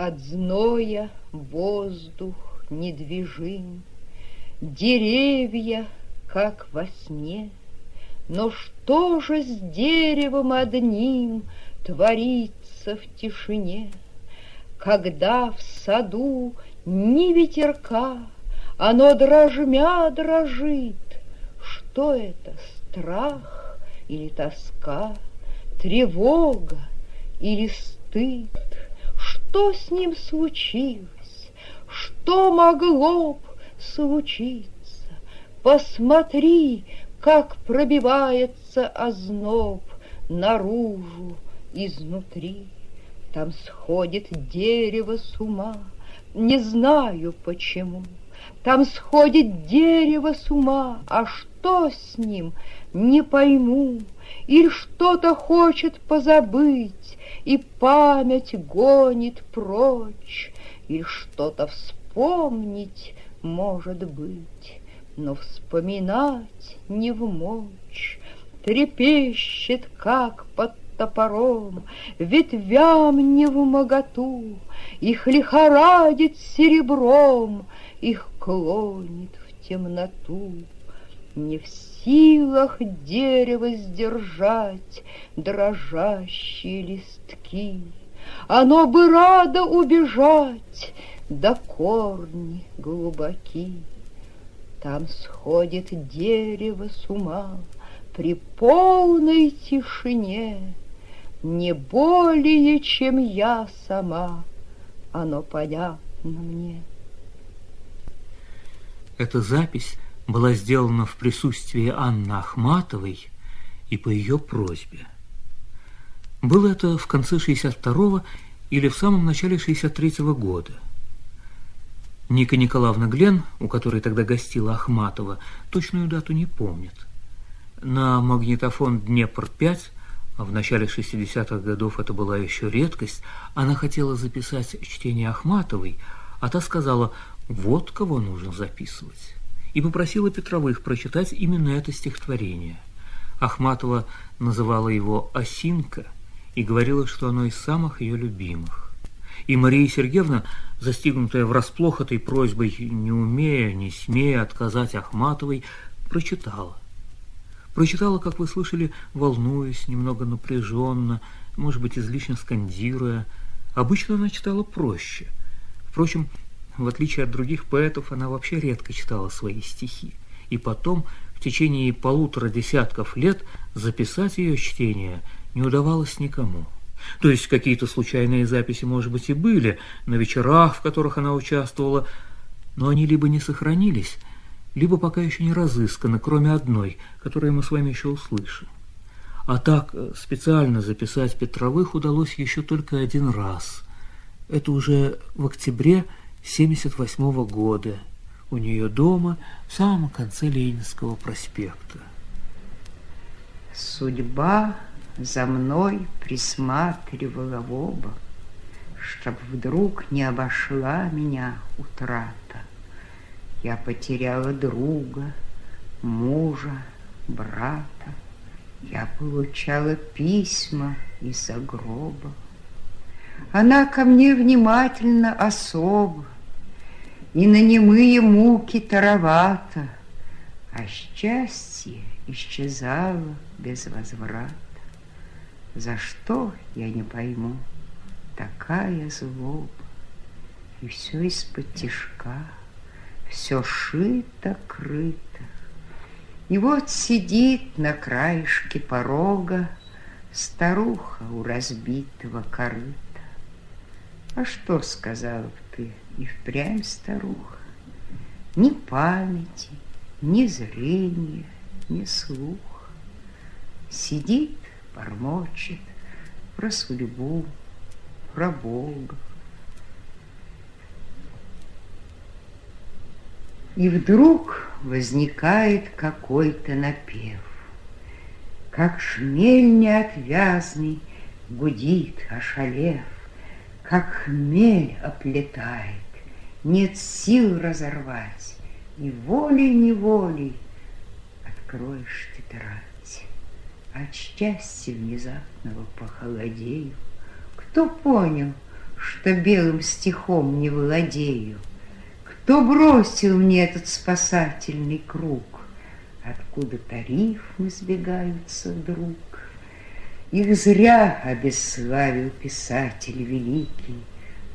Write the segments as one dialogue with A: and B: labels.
A: От зноя воздух недвижим, Деревья, как во сне. Но что же с деревом одним Творится в тишине, Когда в саду ни ветерка, Оно дрожмя дрожит? Что это, страх или тоска, Тревога или стыд? Что с ним случилось? Что могло б случиться? Посмотри, как пробивается озноб Наружу, изнутри. Там сходит дерево с ума, Не знаю почему. Там сходит дерево с ума, А что с ним, не пойму. Или что-то хочет позабыть, И память гонит прочь, Или что-то вспомнить, может быть, Но вспоминать не в мочь. Трепещет, как под топором, Ветвям не в моготу, Их лихорадит серебром, Их клонит в темноту. Не в силах дерево сдержать дрожащие листки. Оно бы радо убежать, да корни глубоки. Там сходит дерево с ума при полной тишине, Не более, чем я сама, оно понятно мне.
B: Эта запись была сделана в присутствии Анны Ахматовой и по ее просьбе. Было это в конце 62-го или в самом начале 63-го года. Ника Николаевна Глен, у которой тогда гостила Ахматова, точную дату не помнит. На магнитофон «Днепр-5», а в начале 60-х годов это была еще редкость, она хотела записать чтение Ахматовой, а та сказала «вот кого нужно записывать» и попросила Петровых прочитать именно это стихотворение. Ахматова называла его «Осинка» и говорила, что оно из самых ее любимых. И Мария Сергеевна, застигнутая врасплох этой просьбой, не умея, не смея отказать Ахматовой, прочитала. Прочитала, как вы слышали, волнуясь, немного напряженно, может быть, излишне скандируя. Обычно она читала проще. Впрочем, в отличие от других поэтов, она вообще редко читала свои стихи. И потом, в течение полутора десятков лет, записать ее чтение не удавалось никому. То есть какие-то случайные записи, может быть, и были на вечерах, в которых она участвовала, но они либо не сохранились, либо пока еще не разысканы, кроме одной, которую мы с вами еще услышим. А так э, специально записать Петровых удалось еще только один раз. Это уже в октябре 78 года у нее дома в самом конце Ленинского проспекта.
C: Судьба за мной присматривала в оба, Чтоб вдруг не обошла меня утрата. Я потеряла друга, мужа, брата. Я получала письма из-за гроба. Она ко мне внимательно особо, И на немые муки таровата, А счастье исчезало без возврата. За что, я не пойму, такая злоба, И все из-под тишка, все шито-крыто. И вот сидит на краешке порога Старуха у разбитого корыта. А что сказал б ты и впрямь, старуха? Ни памяти, ни зрения, ни слуха. Сидит, бормочет про судьбу, про Бога. И вдруг возникает какой-то напев, Как шмель неотвязный гудит, ошалев, как хмель оплетает, нет сил разорвать, и волей-неволей откроешь тетрадь. От счастья внезапного похолодею, кто понял, что белым стихом не владею? Кто бросил мне этот спасательный круг? Откуда-то рифмы сбегаются вдруг. Их зря обесславил писатель великий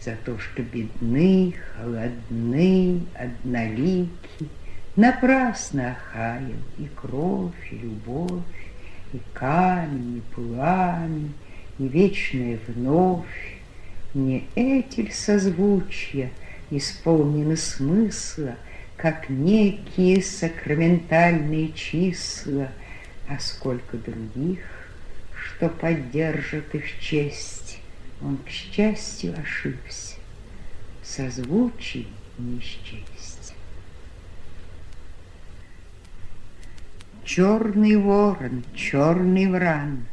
C: За то, что бедны, холодны, однолики. Напрасно охаял и кровь, и любовь, И камень, и пламя, и вечное вновь. Не эти ль созвучья исполнены смысла, Как некие сакраментальные числа, А сколько других, что поддержат их честь, Он, к счастью, ошибся, созвучий не счесть. Черный ворон, черный вран,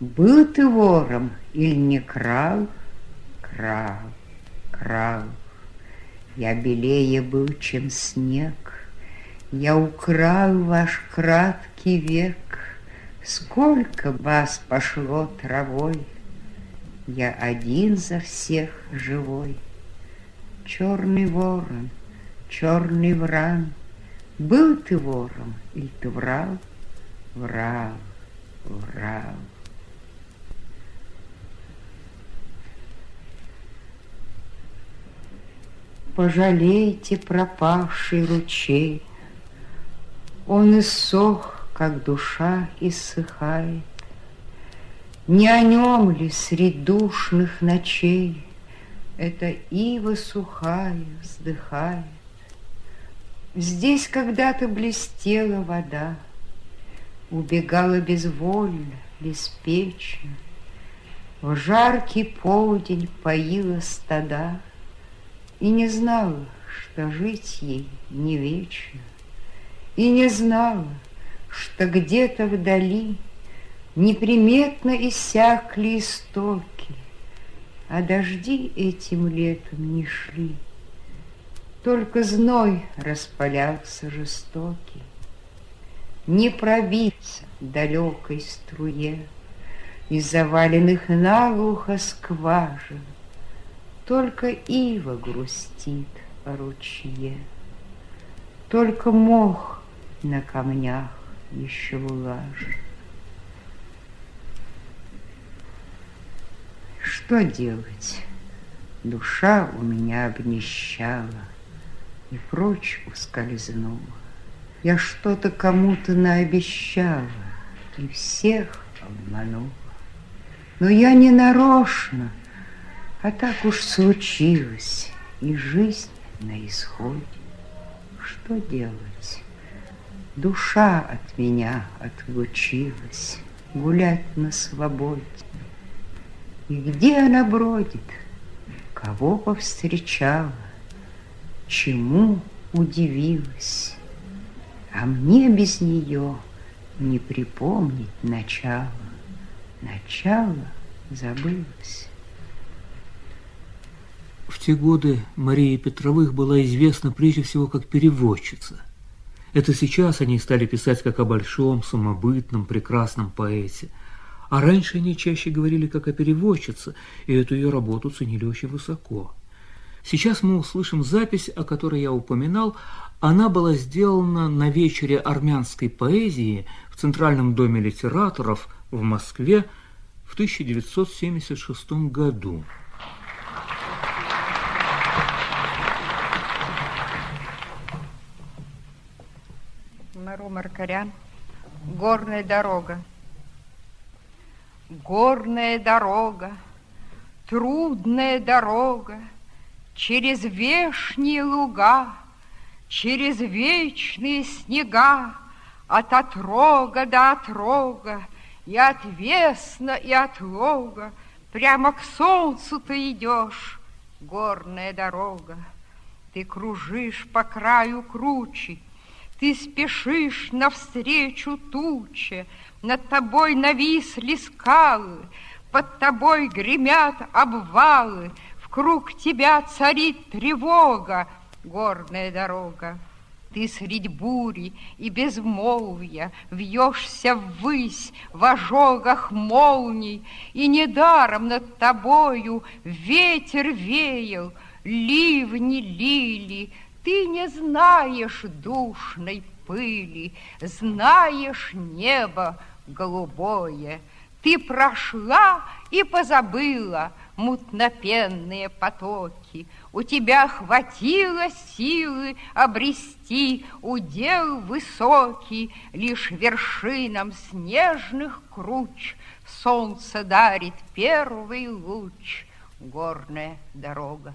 C: Был ты вором или не крал? Крал, крал. Я белее был, чем снег, Я украл ваш краткий век, Сколько вас пошло травой, Я один за всех живой. Черный ворон, черный вран, Был ты вором или ты врал? Врал, врал. Пожалейте пропавший ручей, Он иссох, как душа иссыхает. Не о нем ли средь душных ночей Эта ива сухая вздыхает? Здесь когда-то блестела вода, Убегала безвольно, беспечно, В жаркий полдень поила стада — и не знала, что жить ей не вечно, И не знала, что где-то вдали Неприметно иссякли истоки, А дожди этим летом не шли. Только зной распалялся жестокий, Не пробиться далекой струе Из заваленных наглухо скважин, только ива грустит о ручье, Только мох на камнях еще влажен. Что делать? Душа у меня обнищала И прочь ускользнула. Я что-то кому-то наобещала И всех обманула. Но я не нарочно — а так уж случилось, и жизнь на исходе. Что делать? Душа от меня отлучилась, Гулять на свободе. И где она бродит? Кого повстречала? Чему удивилась? А мне без нее не припомнить начало. Начало забылось.
B: В те годы Мария Петровых была известна прежде всего как переводчица. Это сейчас они стали писать как о большом, самобытном, прекрасном поэте. А раньше они чаще говорили как о переводчице, и эту ее работу ценили очень высоко. Сейчас мы услышим запись, о которой я упоминал. Она была сделана на вечере армянской поэзии в Центральном доме литераторов в Москве в 1976 году.
A: Мару Маркарян. Горная дорога. Горная дорога, трудная дорога, Через вешние луга, через вечные снега, От отрога до отрога, и отвесно, и от лога, Прямо к солнцу ты идешь, горная дорога. Ты кружишь по краю кручи, ты спешишь навстречу туче, Над тобой нависли скалы, Под тобой гремят обвалы, В круг тебя царит тревога, Горная дорога. Ты средь бури и безмолвия Вьешься ввысь в ожогах молний, И недаром над тобою ветер веял, Ливни лили, ты не знаешь душной пыли, Знаешь небо голубое. Ты прошла и позабыла мутнопенные потоки. У тебя хватило силы обрести удел высокий, Лишь вершинам снежных круч Солнце дарит первый луч, горная дорога.